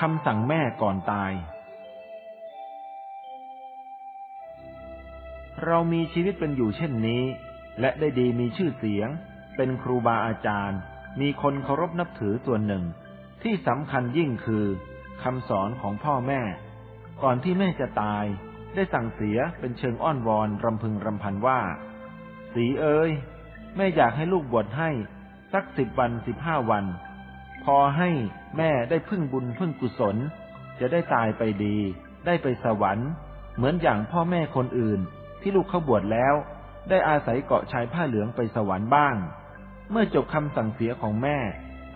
คำสั่งแม่ก่อนตาย เรามีชีวิตเป็นอยู่เช่นนี้ และได้ดีมีชื่อเสียง เป็นครูบาอาจารย์ มีคนเคารพนับถือส่วนหนึ่ง ที่สำคัญยิ่งคือคำสอนของพ่อแม่ ก่อนที่แม่จะตาย ได้สั่งเสียเป็นเชิงอ้อนวอนรำพึงรำพันว่า สีเอ้ยแม่อยากให้ลูกบวชให้ สักสิบวันสิบห้าวัน พอให้แม่ได้พึ่งบุญพึ่งกุศล จะได้ตายไปดี ได้ไปสวรรค์ เหมือนอย่างพ่อแม่คนอื่น ที่ลูกเขาบวชแล้ว ได้อาศัยเกาะชายผ้าเหลืองไปสวรรค์บ้าง เมื่อจบคำสั่งเสียของแม่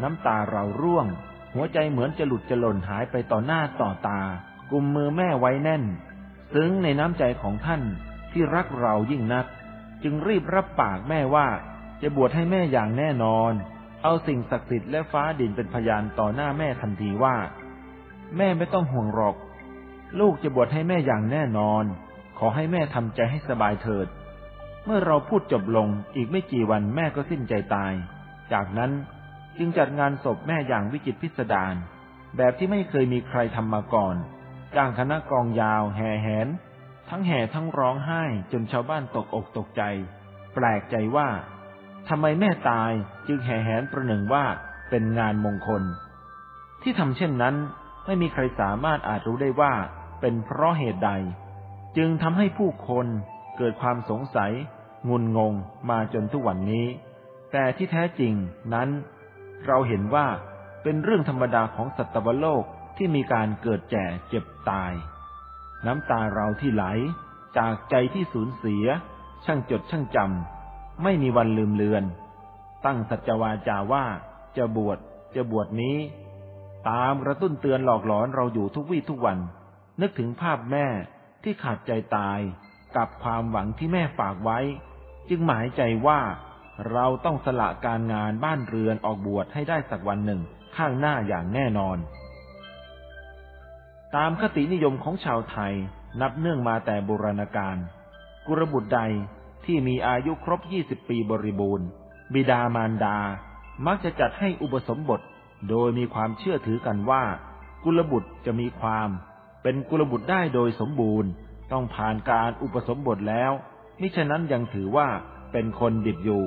น้ำตาเราร่วง หัวใจเหมือนจะหลุดจะหล่นหายไปต่อหน้าต่อตา กุมมือแม่ไว้แน่น ซึ้งในน้ำใจของท่านที่รักเรายิ่งนัก จึงรีบรับปากแม่ว่าจะบวชให้แม่อย่างแน่นอน เอาสิ่งศักดิ์สิทธิ์และฟ้าดินเป็นพยานต่อหน้าแม่ทันทีว่า แม่ไม่ต้องห่วงหรอก ลูกจะบวชให้แม่อย่างแน่นอน ขอให้แม่ทำใจให้สบายเถิด เมื่อเราพูดจบลงอีกไม่กี่วันแม่ก็สิ้นใจตาย จากนั้นจึงจัดงานศพแม่อย่างวิจิตพิสดารแบบที่ไม่เคยมีใครทำมาก่อนจ้างคณะกองยาวแห่แหน ทั้งแห่ทั้งร้องไห้จนชาวบ้านตกอกตกใจ แปลกใจว่า ทำไมแม่ตายจึงแห่แหนประหนึ่งว่าเป็นงานมงคล ที่ทำเช่นนั้นไม่มีใครสามารถอาจรู้ได้ว่าเป็นเพราะเหตุใด จึงทำให้ผู้คนเกิดความสงสัย งุนงงมาจนทุกวันนี้ แต่ที่แท้จริงนั้น เราเห็นว่าเป็นเรื่องธรรมดาของสัตวโลกที่มีการเกิดแก่เจ็บตาย น้ำตาเราที่ไหล จากใจที่สูญเสีย ช่างจดช่างจำ ไม่มีวันลืมเลือน ตั้งสัจวาจาว่าจะบวชจะบวชนี้ ตามกระตุ้นเตือนหลอกหลอนเราอยู่ทุกวี่ทุกวัน นึกถึงภาพแม่ที่ขาดใจตายกับความหวังที่แม่ฝากไว้ จึงหมายใจว่าเราต้องสละการงานบ้านเรือนออกบวชให้ได้สักวันหนึ่งข้างหน้าอย่างแน่นอน ตามคตินิยมของชาวไทยนับเนื่องมาแต่โบราณกาลกุรบุตรใด ที่มีอายุครบ20ปีบริบูรณ์ บิดามารดา มักจะจัดให้อุปสมบท โดยมีความเชื่อถือกันว่า กุลบุตรจะมีความ เป็นกุลบุตรได้โดยสมบูรณ์ ต้องผ่านการอุปสมบทแล้ว มิฉะนั้นยังถือว่าเป็นคนดิบอยู่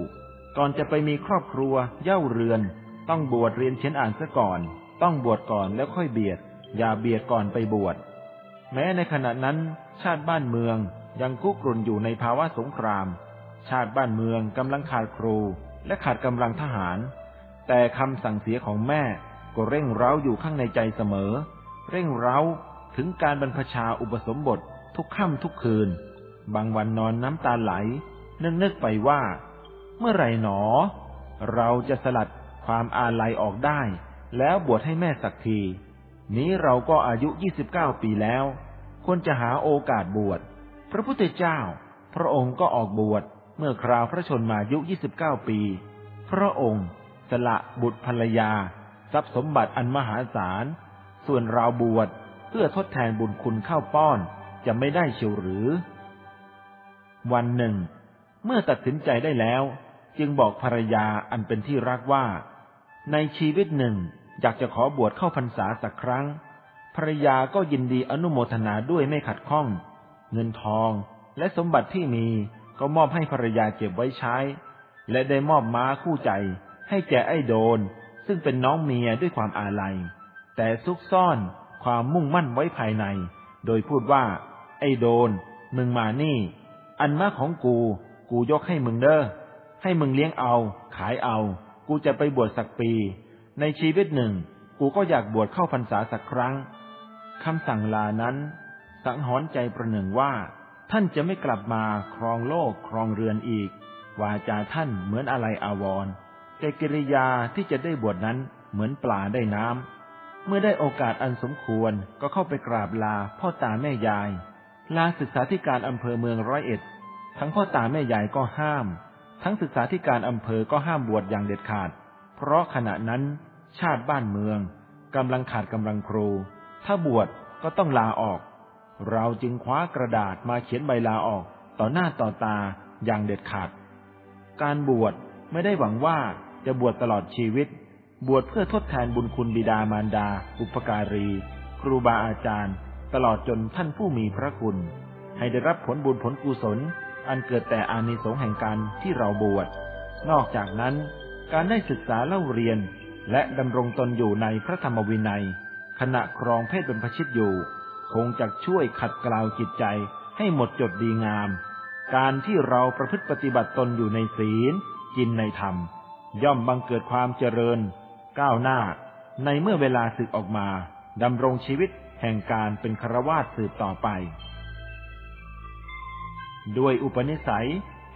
ก่อนจะไปมีครอบครัว เย่าเรือน ต้องบวชเรียนเชียนอ่านซะก่อน ต้องบวชก่อนแล้วค่อยเบียด อย่าเบียดก่อนไปบวช แม้ในขณะนั้นชาติบ้านเมือง ยังคุกรุ่นอยู่ในภาวะสงคราม ชาติบ้านเมืองกำลังขาดครู และขาดกำลังทหาร แต่คำสั่งเสียของแม่ก็เร่งเร้าอยู่ข้างในใจเสมอ เร่งเร้าถึงการบรรพชาอุปสมบททุกค่ำทุกคืน บางวันนอนน้ำตาไหล นึกนึกไปว่า เมื่อไรหนอ เราจะสลัดความอาลัยออกได้ แล้วบวชให้แม่สักที นี้เราก็อายุ 29 ปีแล้ว ควรจะหาโอกาสบวช พระพุทธเจ้า พระองค์ก็ออกบวชเมื่อคราวพระชนมายุ 29 ปี พระองค์สละบุตรภรรยา ทรัพย์สมบัติอันมหาศาล ส่วนเราบวชเพื่อทดแทนบุญคุณเข้าป้อนจะไม่ได้เชียวหรือ วันหนึ่ง เมื่อตัดสินใจได้แล้ว จึงบอกภรรยาอันเป็นที่รักว่า ในชีวิตหนึ่งอยากจะขอบวชเข้าพรรษาสักครั้ง ภรรยาก็ยินดีอนุโมทนาด้วยไม่ขัดข้อง เงินทอง และสมบัติที่มีก็มอบให้ภรรยาเก็บไว้ใช้ และได้มอบม้าคู่ใจ ให้แก่ไอ้โดน ซึ่งเป็นน้องเมียด้วยความอาลัย แต่ซุกซ่อนความมุ่งมั่นไว้ภายใน โดยพูดว่า ไอ้โดน มึงมานี่ อันม้าของกู กูยกให้มึงเด้อให้มึงเลี้ยงเอา ขายเอา กูจะไปบวชสักปี ในชีวิตหนึ่ง กูก็อยากบวชเข้าพรรษาสักครั้งคำสั่งลานั้น สังหรณ์ใจประหนึ่งว่า ท่านจะไม่กลับมาครองโลกครองเรือนอีก วาจาท่านเหมือนอะไรอาวรแต่กิริยาที่จะได้บวชนั้นเหมือนปลาได้น้ำ เมื่อได้โอกาสอันสมควรก็เข้าไปกราบลาพ่อตาแม่ยาย ลาศึกษาธิการอำเภอเมืองร้อยเอ็ด ทั้งพ่อตาแม่ยายก็ห้าม ทั้งศึกษาธิการอำเภอก็ห้ามบวชอย่างเด็ดขาด เพราะขณะนั้นชาติบ้านเมืองกำลังขาดกำลังครู ถ้าบวชก็ต้องลาออก เราจึงคว้ากระดาษมาเขียนใบลาออกต่อหน้าต่อตาอย่างเด็ดขาด การบวชไม่ได้หวังว่าจะบวชตลอดชีวิต บวชเพื่อทดแทนบุญคุณบิดามารดา อุปการี ครูบาอาจารย์ ตลอดจนท่านผู้มีพระคุณ ให้ได้รับผลบุญผลกุศล อันเกิดแต่อานิสงส์แห่งการที่เราบวช นอกจากนั้น การได้ศึกษาเล่าเรียน และดำรงตนอยู่ในพระธรรมวินัย ขณะครองเพศเป็นพชิตอยู่ คงจะช่วยขัดเกลาจิตใจให้หมดจดดีงาม การที่เราประพฤติปฏิบัติตนอยู่ในศีล กินในธรรม ย่อมบังเกิดความเจริญ ก้าวหน้า ในเมื่อเวลาศึกออกมาดำรงชีวิตแห่งการเป็นครวาสสืบต่อไป ด้วยอุปนิสัย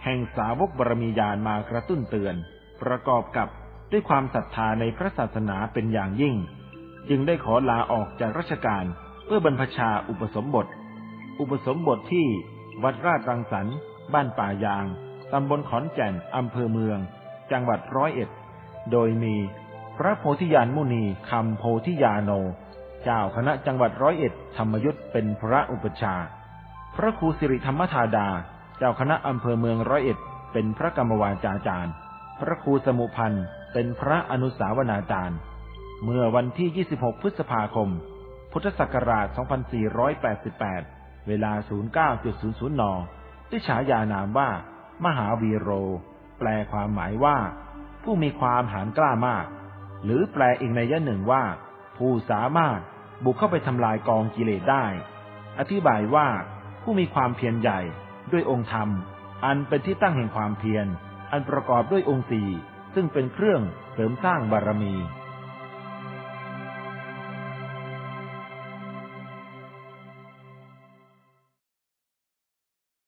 แห่งสาวกบรมีญาณมากระตุ้นเตือน ประกอบกับด้วยความศรัทธาในพระศาสนาเป็นอย่างยิ่ง จึงได้ขอลาออกจากราชการ เพื่อบรรพชาอุปสมบท อุปสมบทที่วัดราชรังสรรค์บ้านป่ายาง ตำบลขอนแก่น อำเภอเมือง จังหวัดร้อยเอ็ด โดยมีพระโพธิญาณมุนีคำโพธิญาโน เจ้าคณะจังหวัดร้อยเอ็ดธรรมยุทธเป็นพระอุปชา พระครูสิริธรรมธาดา เจ้าคณะอำเภอเมืองร้อยเอ็ด เป็นพระกรรมวาจาจารย์ พระครูสมุพันธ์เป็นพระอนุสาวนาจารย์ เมื่อวันที่ 26 พฤษภาคม พุทธศักราช 2488 เวลา 09.00 น ด้วยฉายานามว่า มหาวีโร แปลความหมายว่า ผู้มีความหานกล้ามาก หรือแปลอีกในยะหนึ่งว่า ผู้สามารถบุกเข้าไปทำลายกองกิเลสได้ อธิบายว่าผู้มีความเพียรใหญ่ด้วยองค์ธรรม อันเป็นที่ตั้งแห่งความเพียร อันประกอบด้วยองค์สี่ซึ่งเป็นเครื่องเสริมสร้างบารมี